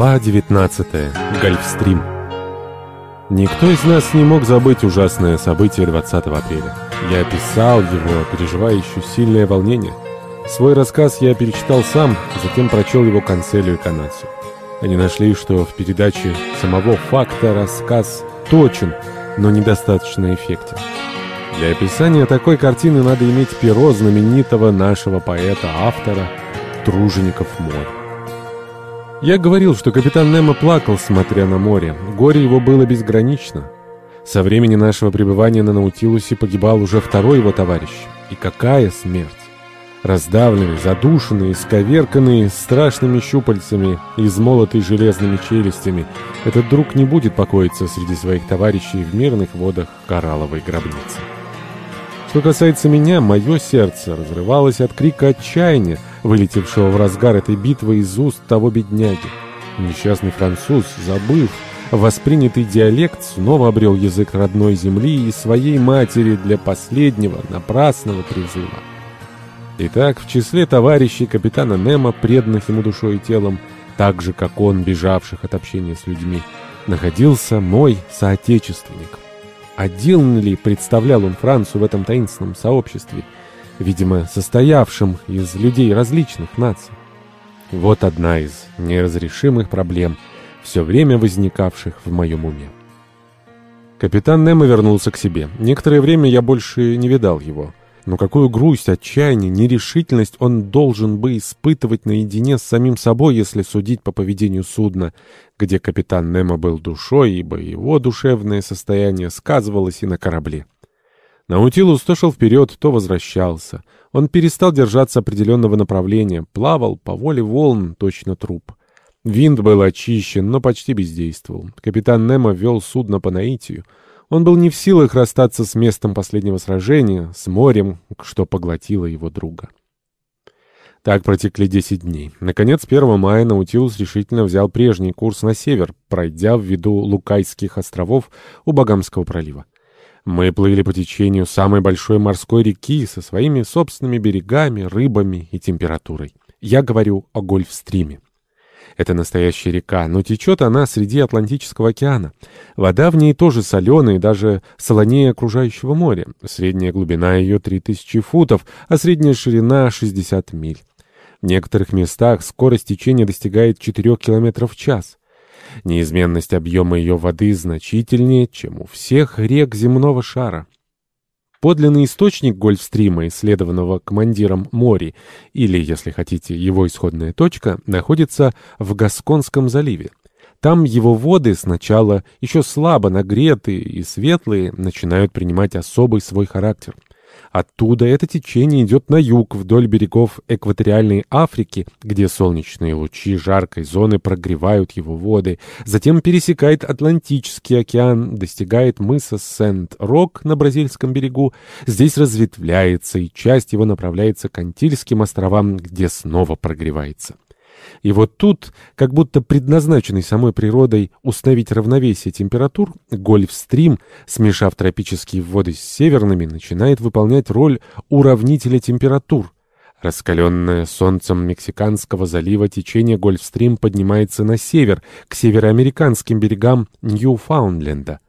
Глава 19. Гольфстрим. Никто из нас не мог забыть ужасное событие 20 апреля. Я описал его, переживая еще сильное волнение. Свой рассказ я перечитал сам, затем прочел его Канцелю и Канацу. Они нашли, что в передаче самого факта рассказ точен, но недостаточно эффектен. Для описания такой картины надо иметь перо знаменитого нашего поэта-автора Тружеников моря. Я говорил, что капитан Немо плакал, смотря на море. Горе его было безгранично. Со времени нашего пребывания на Наутилусе погибал уже второй его товарищ. И какая смерть! Раздавленный, задушенный, сковерканный страшными щупальцами, измолотый железными челюстями, этот друг не будет покоиться среди своих товарищей в мирных водах коралловой гробницы. Что касается меня, мое сердце разрывалось от крика отчаяния, вылетевшего в разгар этой битвы из уст того бедняги. Несчастный француз, забыв воспринятый диалект, снова обрел язык родной земли и своей матери для последнего напрасного призыва. Итак, в числе товарищей капитана Немо, преданных ему душой и телом, так же, как он, бежавших от общения с людьми, находился мой соотечественник. Один ли представлял он Францию в этом таинственном сообществе, видимо, состоявшем из людей различных наций? Вот одна из неразрешимых проблем, все время возникавших в моем уме. Капитан Немо вернулся к себе. Некоторое время я больше не видал его. Но какую грусть, отчаяние, нерешительность он должен бы испытывать наедине с самим собой, если судить по поведению судна, где капитан Немо был душой, ибо его душевное состояние сказывалось и на корабле. Наутилус то шел вперед, то возвращался. Он перестал держаться определенного направления, плавал по воле волн, точно труп. Винт был очищен, но почти бездействовал. Капитан Немо вел судно по наитию. Он был не в силах расстаться с местом последнего сражения, с морем, что поглотило его друга. Так протекли 10 дней. Наконец, 1 мая Наутилус решительно взял прежний курс на север, пройдя в виду Лукайских островов у Багамского пролива. Мы плыли по течению самой большой морской реки со своими собственными берегами, рыбами и температурой. Я говорю о Гольфстриме. Это настоящая река, но течет она среди Атлантического океана. Вода в ней тоже соленая и даже солонее окружающего моря. Средняя глубина ее 3000 футов, а средняя ширина 60 миль. В некоторых местах скорость течения достигает 4 км в час. Неизменность объема ее воды значительнее, чем у всех рек земного шара. Подлинный источник Гольфстрима, исследованного командиром Мори, или, если хотите, его исходная точка, находится в Гасконском заливе. Там его воды сначала еще слабо нагретые и светлые начинают принимать особый свой характер – Оттуда это течение идет на юг, вдоль берегов экваториальной Африки, где солнечные лучи жаркой зоны прогревают его воды, затем пересекает Атлантический океан, достигает мыса Сент-Рок на бразильском берегу, здесь разветвляется, и часть его направляется к Антильским островам, где снова прогревается. И вот тут, как будто предназначенный самой природой установить равновесие температур, Гольфстрим, смешав тропические воды с северными, начинает выполнять роль уравнителя температур. Раскаленное солнцем Мексиканского залива течение Гольфстрим поднимается на север, к североамериканским берегам Ньюфаундленда.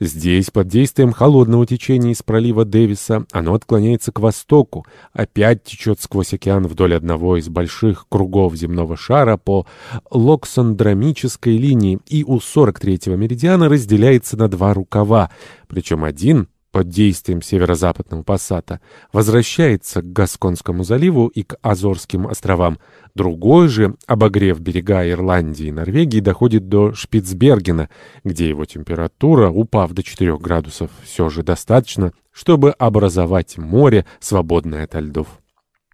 Здесь, под действием холодного течения из пролива Дэвиса, оно отклоняется к востоку, опять течет сквозь океан вдоль одного из больших кругов земного шара по локсандромической линии и у 43-го меридиана разделяется на два рукава, причем один — под действием северо-западного пассата, возвращается к Гасконскому заливу и к Азорским островам. Другой же, обогрев берега Ирландии и Норвегии, доходит до Шпицбергена, где его температура, упав до 4 градусов, все же достаточно, чтобы образовать море, свободное от льдов.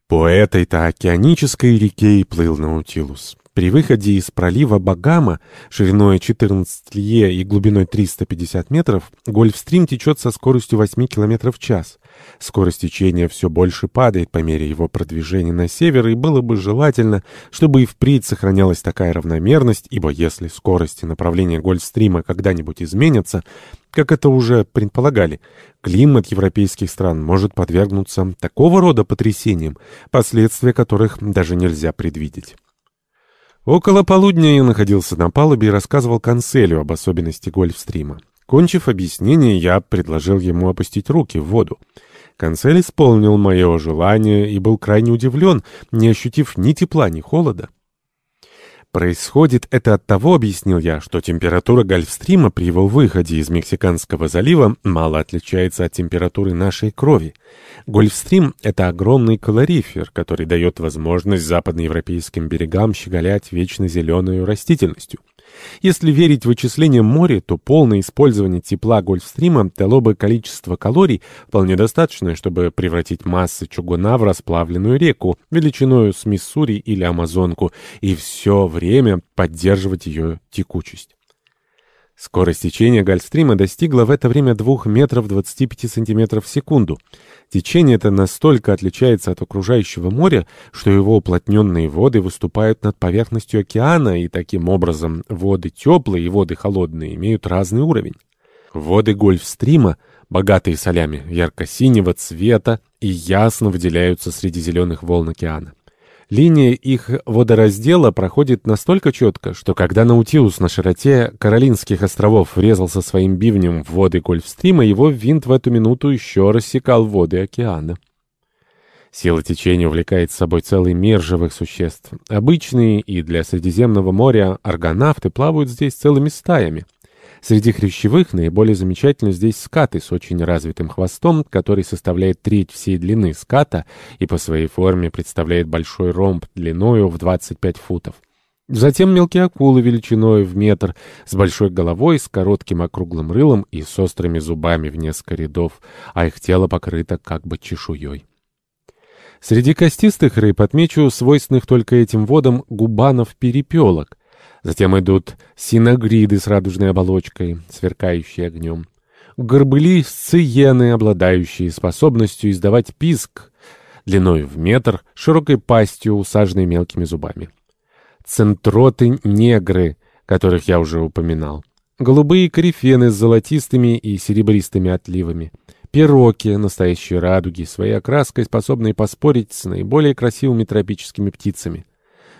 По этой-то океанической реке и плыл Наутилус. При выходе из пролива Багама шириной 14 лье и глубиной 350 метров Гольфстрим течет со скоростью 8 км в час. Скорость течения все больше падает по мере его продвижения на север, и было бы желательно, чтобы и впредь сохранялась такая равномерность, ибо если скорость и направление Гольфстрима когда-нибудь изменятся, как это уже предполагали, климат европейских стран может подвергнуться такого рода потрясениям, последствия которых даже нельзя предвидеть. Около полудня я находился на палубе и рассказывал канцелю об особенности гольфстрима. Кончив объяснение, я предложил ему опустить руки в воду. Канцель исполнил мое желание и был крайне удивлен, не ощутив ни тепла, ни холода. Происходит это от того, объяснил я, что температура гольфстрима при его выходе из Мексиканского залива мало отличается от температуры нашей крови. Гольфстрим — это огромный калорифер, который дает возможность западноевропейским берегам щеголять вечно зеленой растительностью. Если верить вычислениям моря, то полное использование тепла Гольфстрима дало бы количество калорий, вполне достаточное, чтобы превратить массы чугуна в расплавленную реку, величиною с Миссури или Амазонку, и все время поддерживать ее текучесть. Скорость течения Гольфстрима достигла в это время 2 метров 25 сантиметров в секунду. Течение это настолько отличается от окружающего моря, что его уплотненные воды выступают над поверхностью океана, и таким образом воды теплые и воды холодные имеют разный уровень. Воды Гольфстрима, богатые солями, ярко-синего цвета и ясно выделяются среди зеленых волн океана. Линия их водораздела проходит настолько четко, что когда Наутилус на широте Каролинских островов врезался своим бивнем в воды Гольфстрима, его винт в эту минуту еще рассекал воды океана. Сила течения увлекает с собой целый мир живых существ. Обычные и для Средиземного моря аргонавты плавают здесь целыми стаями. Среди хрящевых наиболее замечательны здесь скаты с очень развитым хвостом, который составляет треть всей длины ската и по своей форме представляет большой ромб длиною в 25 футов. Затем мелкие акулы величиной в метр, с большой головой, с коротким округлым рылом и с острыми зубами в несколько рядов, а их тело покрыто как бы чешуей. Среди костистых рыб отмечу свойственных только этим водам губанов-перепелок — Затем идут синогриды с радужной оболочкой, сверкающие огнем. Горбыли сциены, обладающие способностью издавать писк, длиной в метр, широкой пастью, усаженной мелкими зубами. Центроты-негры, которых я уже упоминал. Голубые корифены с золотистыми и серебристыми отливами. Пироки, настоящие радуги, своей окраской способные поспорить с наиболее красивыми тропическими птицами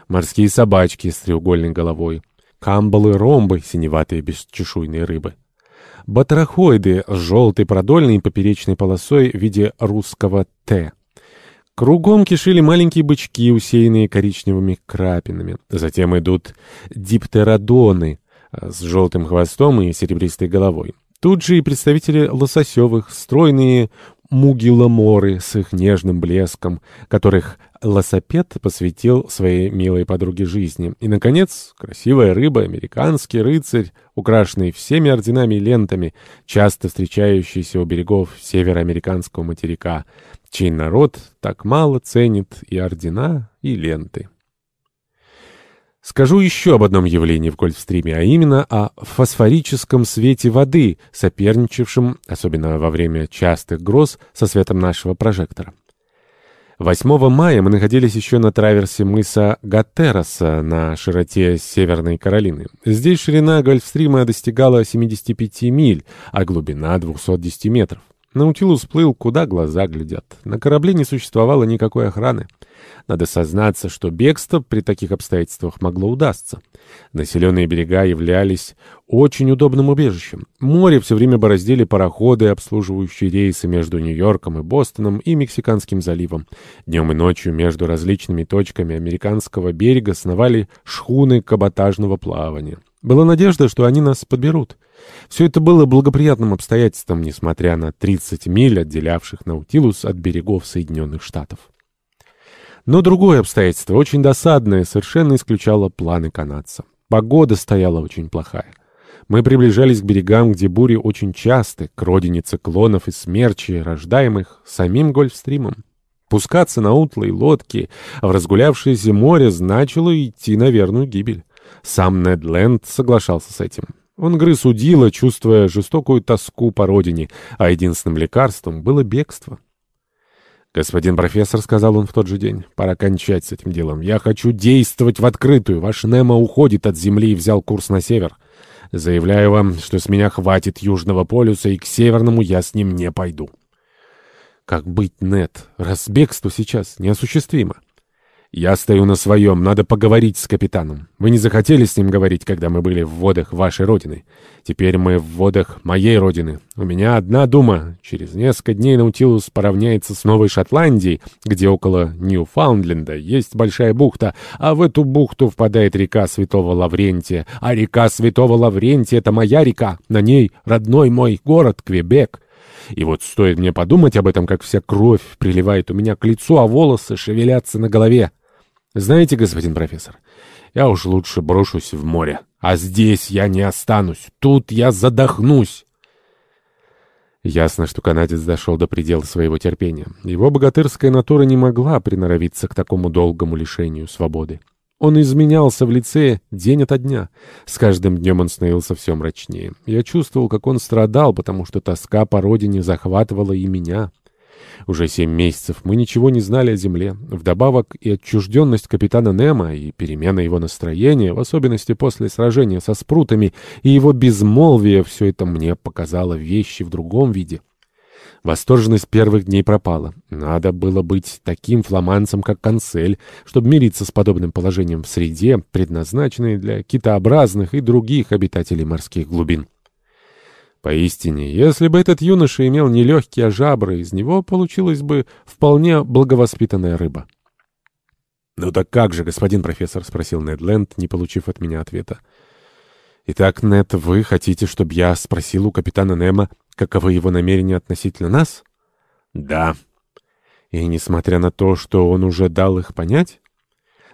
морские собачки с треугольной головой, камбалы-ромбы, синеватые бесчешуйные рыбы, батрахоиды с желтой продольной и поперечной полосой в виде русского «Т». Кругом кишили маленькие бычки, усеянные коричневыми крапинами. Затем идут диптеродоны с желтым хвостом и серебристой головой. Тут же и представители лососевых, стройные мугиламоры с их нежным блеском, которых Лосопед посвятил своей милой подруге жизни. И, наконец, красивая рыба, американский рыцарь, украшенный всеми орденами и лентами, часто встречающийся у берегов североамериканского материка, чей народ так мало ценит и ордена, и ленты. Скажу еще об одном явлении в Гольфстриме, а именно о фосфорическом свете воды, соперничавшем, особенно во время частых гроз, со светом нашего прожектора. 8 мая мы находились еще на траверсе мыса Гатероса на широте Северной Каролины. Здесь ширина Гольфстрима достигала 75 миль, а глубина 210 метров. Наутилус плыл, куда глаза глядят. На корабле не существовало никакой охраны. Надо сознаться, что бегство при таких обстоятельствах могло удастся. Населенные берега являлись очень удобным убежищем. Море все время бороздили пароходы, обслуживающие рейсы между Нью-Йорком и Бостоном и Мексиканским заливом. Днем и ночью между различными точками американского берега сновали шхуны каботажного плавания. Была надежда, что они нас подберут. Все это было благоприятным обстоятельством, несмотря на 30 миль, отделявших Наутилус от берегов Соединенных Штатов. Но другое обстоятельство, очень досадное, совершенно исключало планы канадца. Погода стояла очень плохая. Мы приближались к берегам, где бури очень часты, к родине циклонов и смерчи, рождаемых самим Гольфстримом. Пускаться на утлые лодки в разгулявшееся море значило идти на верную гибель. Сам Нед Ленд соглашался с этим. Он грыз удила, чувствуя жестокую тоску по родине, а единственным лекарством было бегство. «Господин профессор», — сказал он в тот же день, — «пора кончать с этим делом. Я хочу действовать в открытую. Ваш Немо уходит от Земли и взял курс на север. Заявляю вам, что с меня хватит Южного полюса, и к Северному я с ним не пойду». «Как быть, Нет? Разбегство сейчас неосуществимо». Я стою на своем, надо поговорить с капитаном. Вы не захотели с ним говорить, когда мы были в водах вашей родины. Теперь мы в водах моей родины. У меня одна дума. Через несколько дней Наутилус поравняется с Новой Шотландией, где около Ньюфаундленда есть большая бухта, а в эту бухту впадает река Святого Лаврентия. А река Святого Лаврентия — это моя река. На ней родной мой город Квебек. И вот стоит мне подумать об этом, как вся кровь приливает у меня к лицу, а волосы шевелятся на голове. Знаете, господин профессор, я уж лучше брошусь в море. А здесь я не останусь. Тут я задохнусь. Ясно, что канадец дошел до предела своего терпения. Его богатырская натура не могла приноровиться к такому долгому лишению свободы. Он изменялся в лице день ото дня. С каждым днем он становился все мрачнее. Я чувствовал, как он страдал, потому что тоска по родине захватывала и меня. Уже семь месяцев мы ничего не знали о земле. Вдобавок и отчужденность капитана Немо, и перемена его настроения, в особенности после сражения со спрутами, и его безмолвие — все это мне показало вещи в другом виде. Восторженность первых дней пропала. Надо было быть таким фламандцем, как Канцель, чтобы мириться с подобным положением в среде, предназначенной для китообразных и других обитателей морских глубин. Поистине, если бы этот юноша имел не легкие, а жабры, из него получилась бы вполне благовоспитанная рыба. «Ну так как же, господин профессор?» — спросил Нед Ленд, не получив от меня ответа. «Итак, Нед, вы хотите, чтобы я спросил у капитана Немо, каковы его намерения относительно нас?» «Да». «И несмотря на то, что он уже дал их понять?»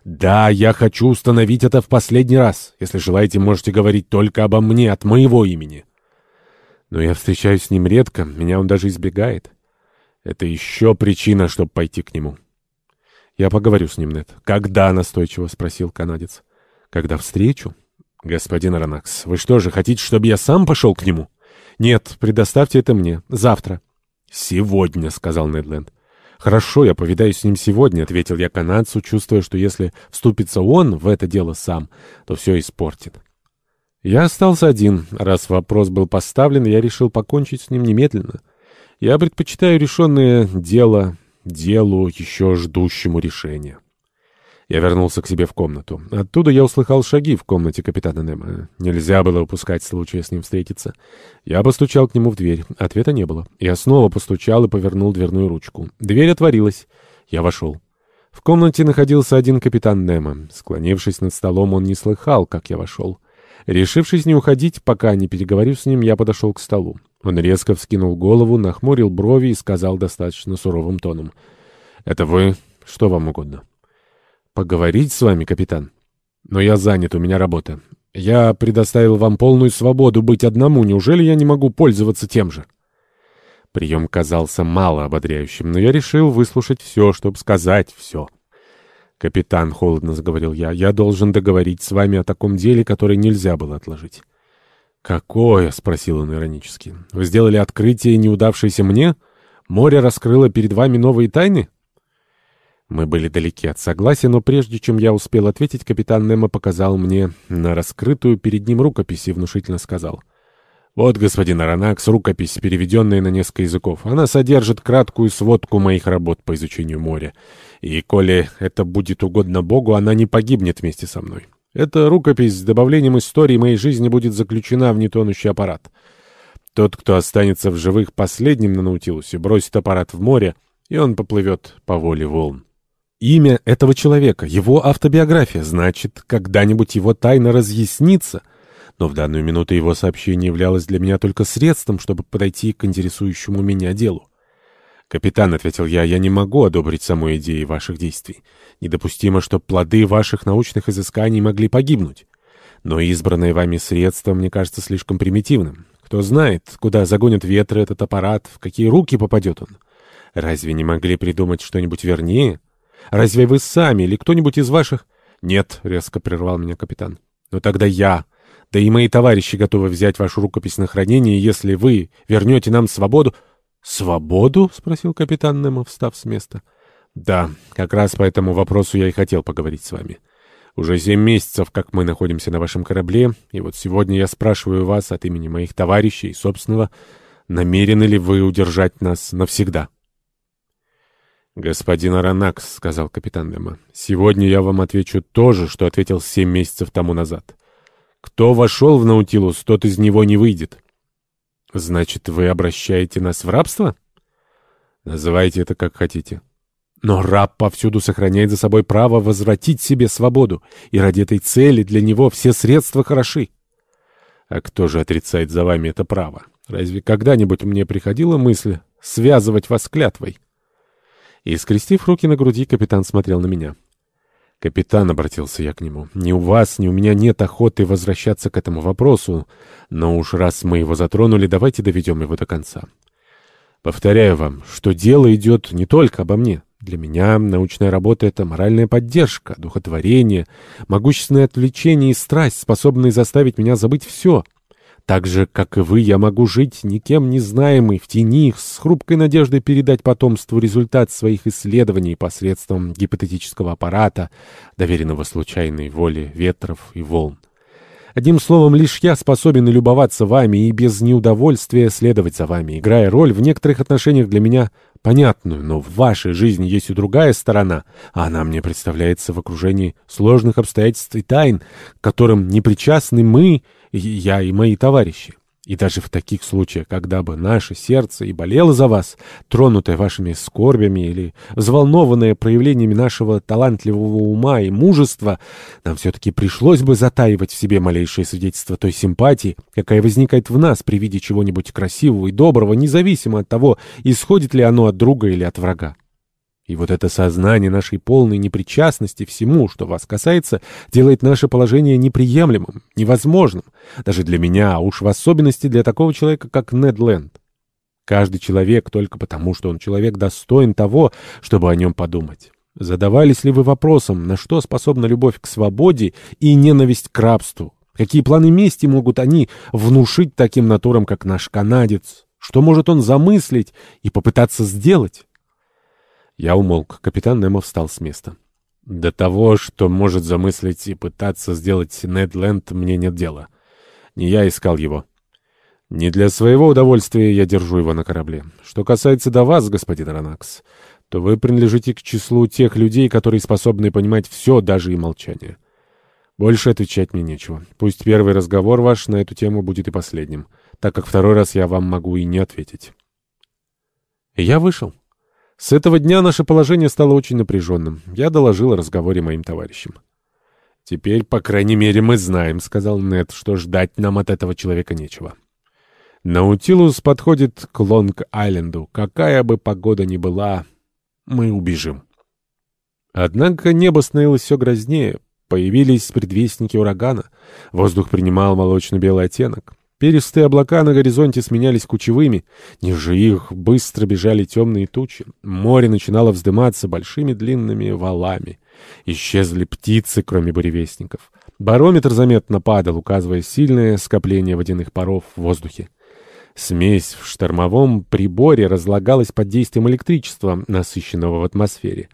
«Да, я хочу установить это в последний раз. Если желаете, можете говорить только обо мне, от моего имени». Но я встречаюсь с ним редко, меня он даже избегает. Это еще причина, чтобы пойти к нему. Я поговорю с ним, Нет. Когда, настойчиво спросил канадец. Когда встречу? Господин Аронакс, вы что же, хотите, чтобы я сам пошел к нему? Нет, предоставьте это мне. Завтра. Сегодня, сказал Недленд. «Хорошо, я повидаюсь с ним сегодня», — ответил я канадцу, чувствуя, что если вступится он в это дело сам, то все испортит. Я остался один. Раз вопрос был поставлен, я решил покончить с ним немедленно. Я предпочитаю решенное дело делу, еще ждущему решения. Я вернулся к себе в комнату. Оттуда я услыхал шаги в комнате капитана Немо. Нельзя было упускать случая с ним встретиться. Я постучал к нему в дверь. Ответа не было. Я снова постучал и повернул дверную ручку. Дверь отворилась. Я вошел. В комнате находился один капитан Немо. Склонившись над столом, он не слыхал, как я вошел. Решившись не уходить, пока не переговорив с ним, я подошел к столу. Он резко вскинул голову, нахмурил брови и сказал достаточно суровым тоном. «Это вы? Что вам угодно?» «Поговорить с вами, капитан?» «Но я занят, у меня работа. Я предоставил вам полную свободу быть одному. Неужели я не могу пользоваться тем же?» Прием казался мало ободряющим, но я решил выслушать все, чтобы сказать все. «Капитан», — холодно заговорил я, — «я должен договорить с вами о таком деле, которое нельзя было отложить». «Какое?» — спросил он иронически. «Вы сделали открытие, неудавшееся мне? Море раскрыло перед вами новые тайны?» Мы были далеки от согласия, но прежде чем я успел ответить, капитан Немо показал мне на раскрытую перед ним рукопись и внушительно сказал. «Вот, господин Аронакс, рукопись, переведенная на несколько языков. Она содержит краткую сводку моих работ по изучению моря. И, коли это будет угодно Богу, она не погибнет вместе со мной. Эта рукопись с добавлением истории моей жизни будет заключена в нетонущий аппарат. Тот, кто останется в живых последним на Наутилусе, бросит аппарат в море, и он поплывет по воле волн. Имя этого человека, его автобиография, значит, когда-нибудь его тайна разъяснится — но в данную минуту его сообщение являлось для меня только средством, чтобы подойти к интересующему меня делу. «Капитан», — ответил я, — «я не могу одобрить саму идею ваших действий. Недопустимо, чтобы плоды ваших научных изысканий могли погибнуть. Но избранное вами средство мне кажется слишком примитивным. Кто знает, куда загонят ветры этот аппарат, в какие руки попадет он. Разве не могли придумать что-нибудь вернее? Разве вы сами или кто-нибудь из ваших...» «Нет», — резко прервал меня капитан. «Но тогда я да и мои товарищи готовы взять вашу рукопись на хранение, если вы вернете нам свободу. — Свободу? — спросил капитан Немо, встав с места. — Да, как раз по этому вопросу я и хотел поговорить с вами. Уже семь месяцев, как мы находимся на вашем корабле, и вот сегодня я спрашиваю вас от имени моих товарищей и собственного, намерены ли вы удержать нас навсегда? «Господин Аронакс», — сказал капитан Немо, — «сегодня я вам отвечу то же, что ответил семь месяцев тому назад. Кто вошел в Наутилус, тот из него не выйдет». «Значит, вы обращаете нас в рабство?» «Называйте это как хотите». Но раб повсюду сохраняет за собой право возвратить себе свободу, и ради этой цели для него все средства хороши. А кто же отрицает за вами это право? Разве когда-нибудь мне приходила мысль связывать вас клятвой? И, скрестив руки на груди, капитан смотрел на меня. «Капитан», — обратился я к нему, — «ни у вас, ни у меня нет охоты возвращаться к этому вопросу, но уж раз мы его затронули, давайте доведем его до конца. Повторяю вам, что дело идет не только обо мне». Для меня научная работа — это моральная поддержка, духотворение, могущественное отвлечение и страсть, способные заставить меня забыть все. Так же, как и вы, я могу жить никем не знаемый, в тени, с хрупкой надеждой передать потомству результат своих исследований посредством гипотетического аппарата, доверенного случайной воле ветров и волн. Одним словом, лишь я способен и любоваться вами и без неудовольствия следовать за вами, играя роль в некоторых отношениях для меня понятную, но в вашей жизни есть и другая сторона, а она мне представляется в окружении сложных обстоятельств и тайн, к которым не причастны мы, я и мои товарищи. И даже в таких случаях, когда бы наше сердце и болело за вас, тронутое вашими скорбями или взволнованное проявлениями нашего талантливого ума и мужества, нам все-таки пришлось бы затаивать в себе малейшее свидетельство той симпатии, какая возникает в нас при виде чего-нибудь красивого и доброго, независимо от того, исходит ли оно от друга или от врага. И вот это сознание нашей полной непричастности всему, что вас касается, делает наше положение неприемлемым, невозможным. Даже для меня, а уж в особенности для такого человека, как Нед Ленд. Каждый человек только потому, что он человек достоин того, чтобы о нем подумать. Задавались ли вы вопросом, на что способна любовь к свободе и ненависть к рабству? Какие планы мести могут они внушить таким натурам, как наш канадец? Что может он замыслить и попытаться сделать? Я умолк. Капитан Немо встал с места. До того, что может замыслить и пытаться сделать Нед Ленд, мне нет дела. Не я искал его. Не для своего удовольствия я держу его на корабле. Что касается до вас, господин Ранакс, то вы принадлежите к числу тех людей, которые способны понимать все, даже и молчание. Больше отвечать мне нечего. Пусть первый разговор ваш на эту тему будет и последним, так как второй раз я вам могу и не ответить. Я вышел. С этого дня наше положение стало очень напряженным. Я доложил о разговоре моим товарищам. «Теперь, по крайней мере, мы знаем», — сказал Нед, — «что ждать нам от этого человека нечего». Наутилус подходит к Лонг-Айленду. Какая бы погода ни была, мы убежим. Однако небо становилось все грознее. Появились предвестники урагана. Воздух принимал молочно-белый оттенок. Перистые облака на горизонте сменялись кучевыми, ниже их быстро бежали темные тучи. Море начинало вздыматься большими длинными валами. Исчезли птицы, кроме буревестников. Барометр заметно падал, указывая сильное скопление водяных паров в воздухе. Смесь в штормовом приборе разлагалась под действием электричества, насыщенного в атмосфере.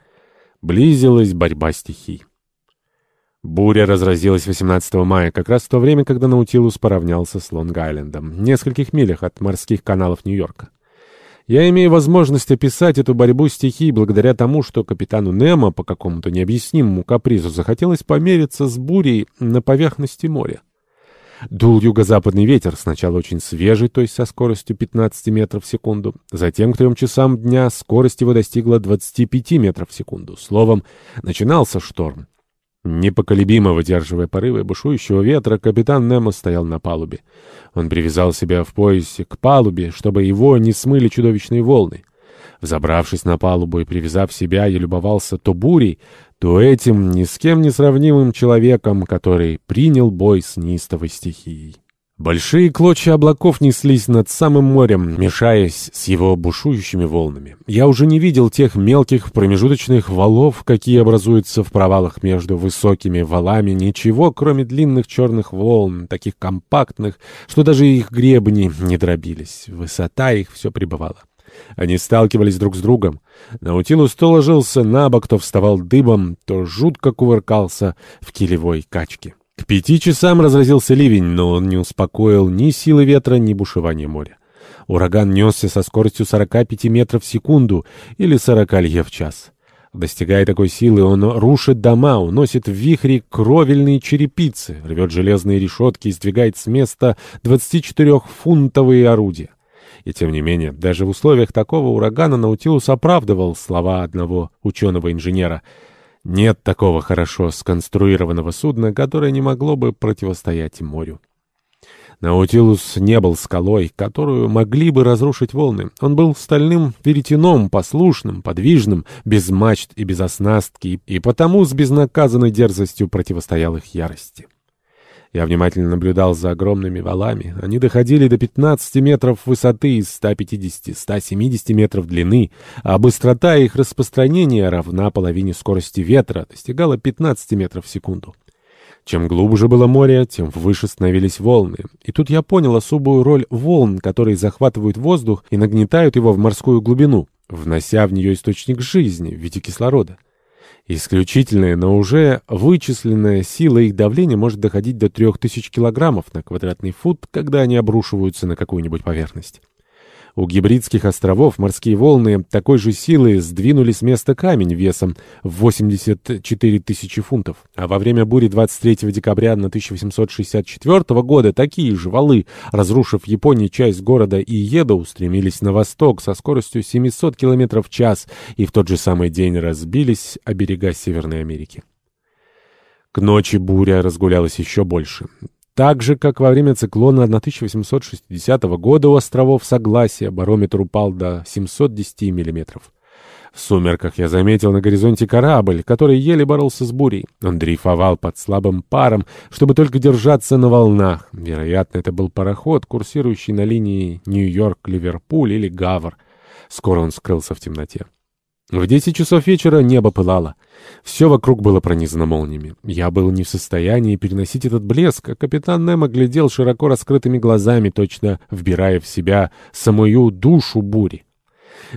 Близилась борьба стихий. Буря разразилась 18 мая, как раз в то время, когда Наутилус поравнялся с Лонг-Айлендом, в нескольких милях от морских каналов Нью-Йорка. Я имею возможность описать эту борьбу стихий благодаря тому, что капитану Немо по какому-то необъяснимому капризу захотелось помериться с бурей на поверхности моря. Дул юго-западный ветер, сначала очень свежий, то есть со скоростью 15 метров в секунду. Затем к трем часам дня скорость его достигла 25 метров в секунду. Словом, начинался шторм. Непоколебимо выдерживая порывы бушующего ветра, капитан Немо стоял на палубе. Он привязал себя в поясе к палубе, чтобы его не смыли чудовищные волны. Взобравшись на палубу и привязав себя, я любовался то бурей, то этим ни с кем не сравнимым человеком, который принял бой с неистовой стихией. Большие клочья облаков неслись над самым морем, мешаясь с его бушующими волнами. Я уже не видел тех мелких промежуточных валов, какие образуются в провалах между высокими валами, ничего, кроме длинных черных волн, таких компактных, что даже их гребни не дробились. Высота их все пребывала. Они сталкивались друг с другом. Наутилус то ложился на бок, то вставал дыбом, то жутко кувыркался в килевой качке. К пяти часам разразился ливень, но он не успокоил ни силы ветра, ни бушевания моря. Ураган несся со скоростью 45 метров в секунду или 40 лье в час. Достигая такой силы, он рушит дома, уносит в вихре кровельные черепицы, рвет железные решетки и сдвигает с места 24-фунтовые орудия. И тем не менее, даже в условиях такого урагана Наутилус оправдывал слова одного ученого-инженера. Нет такого хорошо сконструированного судна, которое не могло бы противостоять морю. Наутилус не был скалой, которую могли бы разрушить волны. Он был стальным веретеном, послушным, подвижным, без мачт и без оснастки, и потому с безнаказанной дерзостью противостоял их ярости. Я внимательно наблюдал за огромными валами. Они доходили до 15 метров высоты и 150-170 метров длины, а быстрота их распространения равна половине скорости ветра, достигала 15 метров в секунду. Чем глубже было море, тем выше становились волны. И тут я понял особую роль волн, которые захватывают воздух и нагнетают его в морскую глубину, внося в нее источник жизни в виде кислорода. Исключительная, но уже вычисленная сила их давления может доходить до 3000 килограммов на квадратный фут, когда они обрушиваются на какую-нибудь поверхность. У гибридских островов морские волны такой же силы сдвинули с места камень весом в 84 тысячи фунтов. А во время бури 23 декабря 1864 года такие же валы, разрушив Японии часть города Иедо, устремились на восток со скоростью 700 км в час и в тот же самый день разбились о берега Северной Америки. К ночи буря разгулялась еще больше. Так же, как во время циклона 1860 года у островов Согласия барометр упал до 710 мм. В сумерках я заметил на горизонте корабль, который еле боролся с бурей. Он дрейфовал под слабым паром, чтобы только держаться на волнах. Вероятно, это был пароход, курсирующий на линии Нью-Йорк-Ливерпуль или Гавр. Скоро он скрылся в темноте. В десять часов вечера небо пылало. Все вокруг было пронизано молниями. Я был не в состоянии переносить этот блеск, а капитан Немо глядел широко раскрытыми глазами, точно вбирая в себя самую душу бури.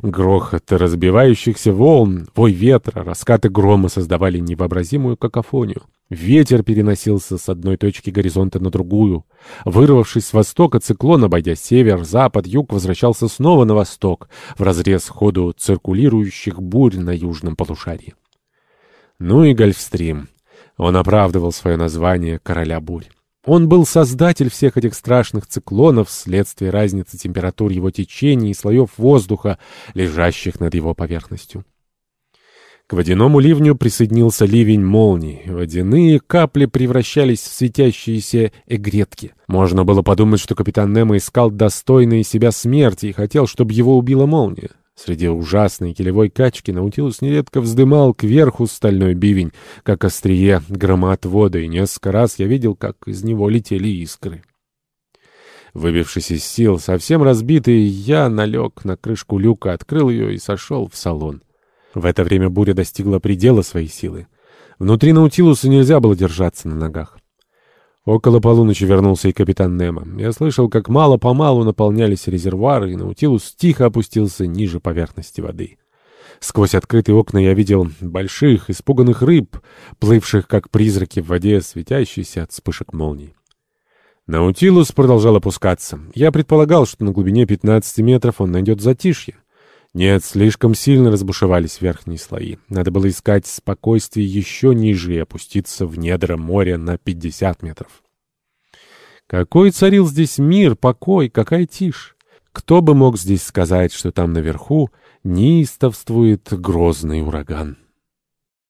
Грохот разбивающихся волн, вой ветра, раскаты грома создавали невообразимую какофонию. Ветер переносился с одной точки горизонта на другую. Вырвавшись с востока, циклон, обойдя север, запад, юг, возвращался снова на восток, в разрез ходу циркулирующих бурь на южном полушарии. Ну и Гольфстрим. Он оправдывал свое название «Короля бурь». Он был создатель всех этих страшных циклонов вследствие разницы температур его течений и слоев воздуха, лежащих над его поверхностью. К водяному ливню присоединился ливень молний. Водяные капли превращались в светящиеся эгретки. Можно было подумать, что капитан Немо искал достойной себя смерти и хотел, чтобы его убила молния. Среди ужасной килевой качки Наутилус нередко вздымал кверху стальной бивень, как острие громоотвода, и несколько раз я видел, как из него летели искры. Выбившись из сил, совсем разбитый, я налег на крышку люка, открыл ее и сошел в салон. В это время буря достигла предела своей силы. Внутри Наутилуса нельзя было держаться на ногах. Около полуночи вернулся и капитан Немо. Я слышал, как мало-помалу наполнялись резервуары, и Наутилус тихо опустился ниже поверхности воды. Сквозь открытые окна я видел больших, испуганных рыб, плывших как призраки в воде, светящиеся от вспышек молний. Наутилус продолжал опускаться. Я предполагал, что на глубине 15 метров он найдет затишье. Нет, слишком сильно разбушевались верхние слои. Надо было искать спокойствие еще ниже и опуститься в недра моря на 50 метров. Какой царил здесь мир, покой, какая тишь! Кто бы мог здесь сказать, что там наверху неистовствует грозный ураган?